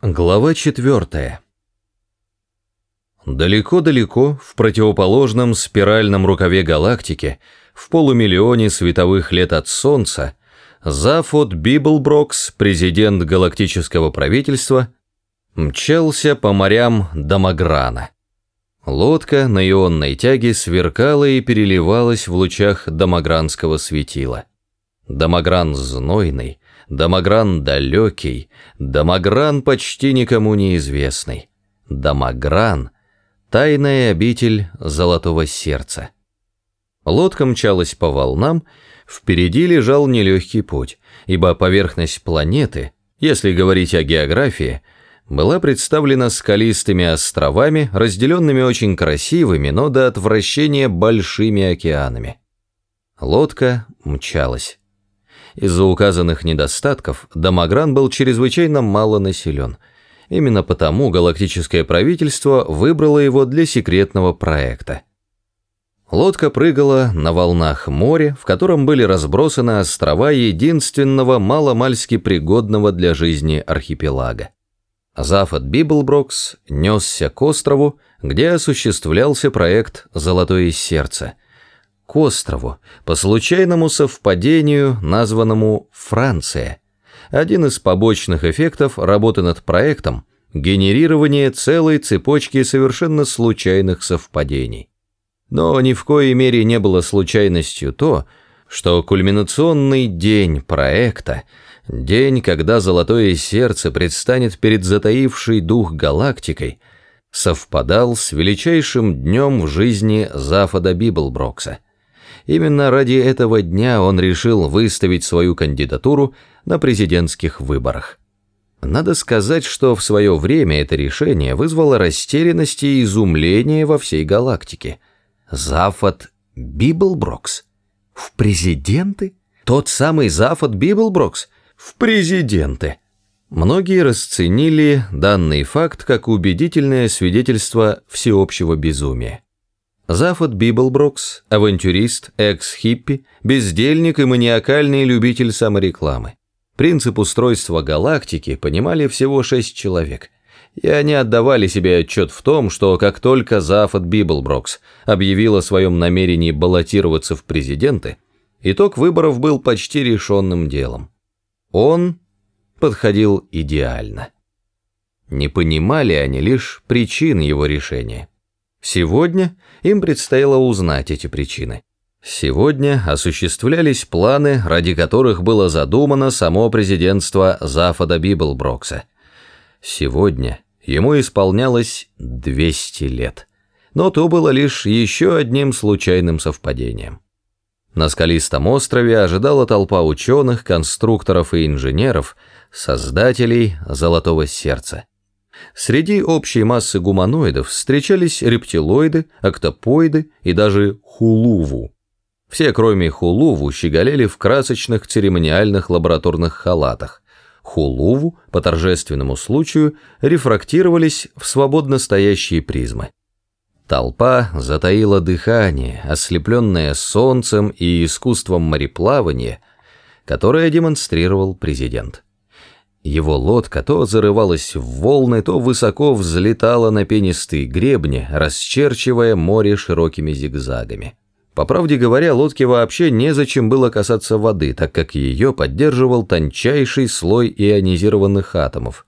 Глава четвертая. Далеко-далеко, в противоположном спиральном рукаве галактики, в полумиллионе световых лет от Солнца, Зафод Библброкс, президент галактического правительства, мчался по морям Дамаграна. Лодка на ионной тяге сверкала и переливалась в лучах дамагранского светила. Дамагран знойный, Дамагран далекий, Дамагран почти никому неизвестный. Дамагран — тайная обитель золотого сердца. Лодка мчалась по волнам, впереди лежал нелегкий путь, ибо поверхность планеты, если говорить о географии, была представлена скалистыми островами, разделенными очень красивыми, но до отвращения большими океанами. Лодка мчалась. Из-за указанных недостатков Дамагран был чрезвычайно мало населен. Именно потому галактическое правительство выбрало его для секретного проекта. Лодка прыгала на волнах моря, в котором были разбросаны острова единственного маломальски пригодного для жизни архипелага. Зафод Библброкс несся к острову, где осуществлялся проект «Золотое сердце», к острову, по случайному совпадению, названному Франция. Один из побочных эффектов работы над проектом – генерирование целой цепочки совершенно случайных совпадений. Но ни в коей мере не было случайностью то, что кульминационный день проекта, день, когда золотое сердце предстанет перед затаившей дух галактикой, совпадал с величайшим днем в жизни Зафода Библброкса – Именно ради этого дня он решил выставить свою кандидатуру на президентских выборах. Надо сказать, что в свое время это решение вызвало растерянность и изумление во всей галактике. Зафод Библброкс? В президенты? Тот самый Зафод Библброкс? В президенты? Многие расценили данный факт как убедительное свидетельство всеобщего безумия. Зафод Библброкс, авантюрист, экс-хиппи, бездельник и маниакальный любитель саморекламы. Принцип устройства галактики понимали всего шесть человек. И они отдавали себе отчет в том, что как только Зафод Библброкс объявил о своем намерении баллотироваться в президенты, итог выборов был почти решенным делом. Он подходил идеально. Не понимали они лишь причин его решения. Сегодня им предстояло узнать эти причины. Сегодня осуществлялись планы, ради которых было задумано само президентство Зафода Библброкса. Сегодня ему исполнялось 200 лет. Но то было лишь еще одним случайным совпадением. На скалистом острове ожидала толпа ученых, конструкторов и инженеров, создателей «Золотого сердца». Среди общей массы гуманоидов встречались рептилоиды, октопоиды и даже хулуву. Все, кроме хулуву, щеголели в красочных церемониальных лабораторных халатах. Хулуву, по торжественному случаю, рефрактировались в свободно стоящие призмы. Толпа затаила дыхание, ослепленное солнцем и искусством мореплавания, которое демонстрировал президент. Его лодка то зарывалась в волны, то высоко взлетала на пенистые гребни, расчерчивая море широкими зигзагами. По правде говоря, лодке вообще незачем было касаться воды, так как ее поддерживал тончайший слой ионизированных атомов.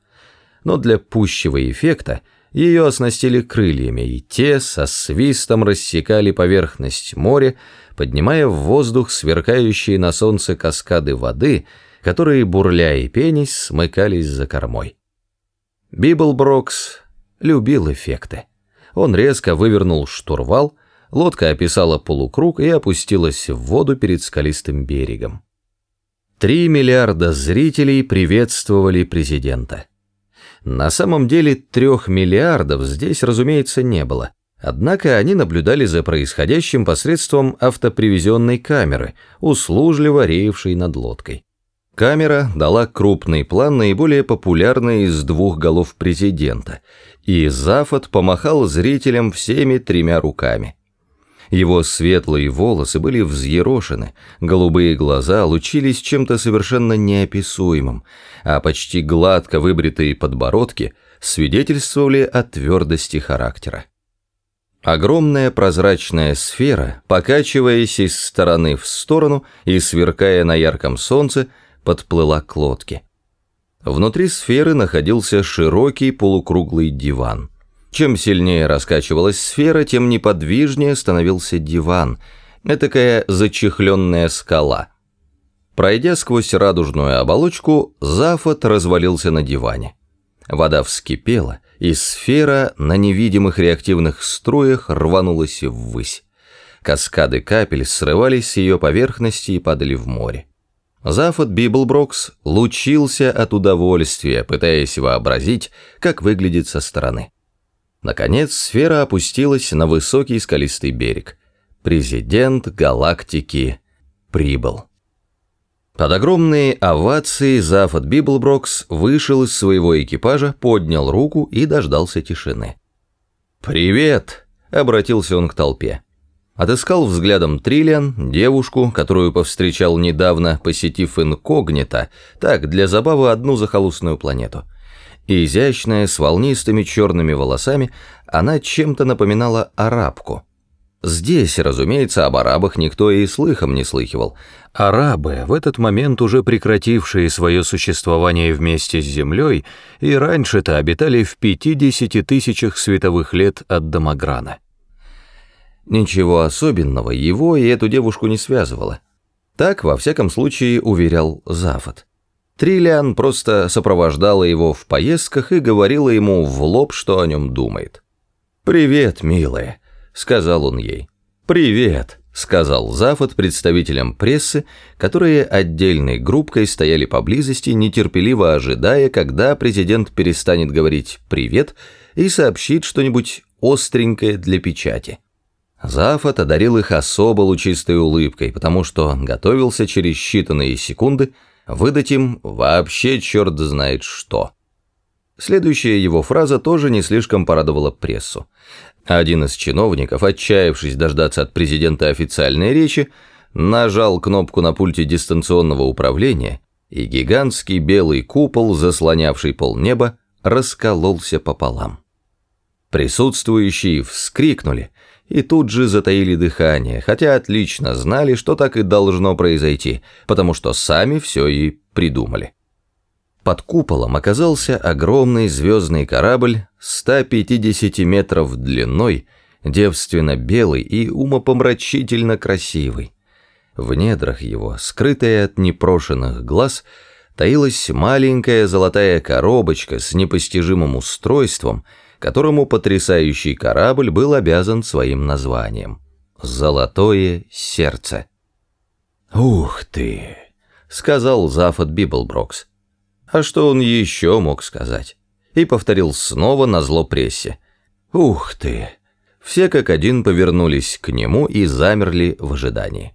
Но для пущего эффекта ее оснастили крыльями, и те со свистом рассекали поверхность моря, поднимая в воздух сверкающие на солнце каскады воды – которые, бурля и пенясь, смыкались за кормой. Библброкс любил эффекты. Он резко вывернул штурвал, лодка описала полукруг и опустилась в воду перед скалистым берегом. Три миллиарда зрителей приветствовали президента. На самом деле трех миллиардов здесь, разумеется, не было. Однако они наблюдали за происходящим посредством автопривезенной камеры, услужливо реевшей над лодкой. Камера дала крупный план наиболее популярной из двух голов президента, и Зафот помахал зрителям всеми тремя руками. Его светлые волосы были взъерошены, голубые глаза лучились чем-то совершенно неописуемым, а почти гладко выбритые подбородки свидетельствовали о твердости характера. Огромная прозрачная сфера, покачиваясь из стороны в сторону и сверкая на ярком солнце, подплыла к лодке. Внутри сферы находился широкий полукруглый диван. Чем сильнее раскачивалась сфера, тем неподвижнее становился диван, этакая зачехленная скала. Пройдя сквозь радужную оболочку, Зафод развалился на диване. Вода вскипела, и сфера на невидимых реактивных струях рванулась ввысь. Каскады капель срывались с ее поверхности и падали в море. Зафод Библброкс лучился от удовольствия, пытаясь вообразить, как выглядит со стороны. Наконец сфера опустилась на высокий скалистый берег. Президент галактики прибыл. Под огромные овации Зафод Библброкс вышел из своего экипажа, поднял руку и дождался тишины. «Привет!» — обратился он к толпе. Отыскал взглядом Триллиан, девушку, которую повстречал недавно, посетив инкогнито, так, для забавы одну захолустную планету — и изящная, с волнистыми черными волосами, она чем-то напоминала арабку. Здесь, разумеется, об арабах никто и слыхом не слыхивал. Арабы, в этот момент уже прекратившие свое существование вместе с Землей, и раньше-то обитали в 50 тысячах световых лет от Домограна. Ничего особенного его и эту девушку не связывало. Так, во всяком случае, уверял Зафот. Триллиан просто сопровождала его в поездках и говорила ему в лоб, что о нем думает. «Привет, милая», — сказал он ей. «Привет», — сказал Зафот представителям прессы, которые отдельной группкой стояли поблизости, нетерпеливо ожидая, когда президент перестанет говорить «привет» и сообщит что-нибудь остренькое для печати. Зафот одарил их особо лучистой улыбкой, потому что готовился через считанные секунды — выдать им вообще черт знает что. Следующая его фраза тоже не слишком порадовала прессу. Один из чиновников, отчаявшись дождаться от президента официальной речи, нажал кнопку на пульте дистанционного управления, и гигантский белый купол, заслонявший полнеба, раскололся пополам. Присутствующие вскрикнули и тут же затаили дыхание, хотя отлично знали, что так и должно произойти, потому что сами все и придумали. Под куполом оказался огромный звездный корабль 150 метров длиной, девственно белый и умопомрачительно красивый. В недрах его, скрытая от непрошенных глаз, таилась маленькая золотая коробочка с непостижимым устройством – которому потрясающий корабль был обязан своим названием. «Золотое сердце». «Ух ты!» — сказал Зафод Библброкс. А что он еще мог сказать? И повторил снова назло прессе. «Ух ты!» Все как один повернулись к нему и замерли в ожидании.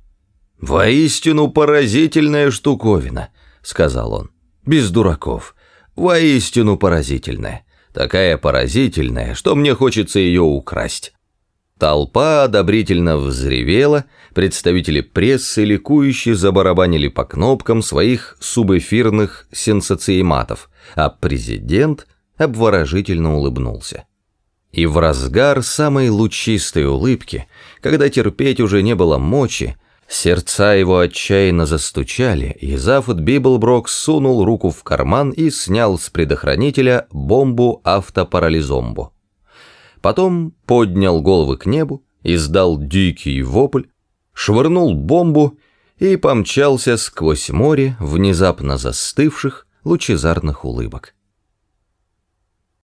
«Воистину поразительная штуковина», — сказал он. «Без дураков. Воистину поразительная такая поразительная, что мне хочется ее украсть. Толпа одобрительно взревела, представители прессы ликующе забарабанили по кнопкам своих субэфирных сенсациематов, а президент обворожительно улыбнулся. И в разгар самой лучистой улыбки, когда терпеть уже не было мочи, Сердца его отчаянно застучали, и Зафот Библброк сунул руку в карман и снял с предохранителя бомбу автопарализомбу. Потом поднял головы к небу, издал дикий вопль, швырнул бомбу и помчался сквозь море внезапно застывших лучезарных улыбок.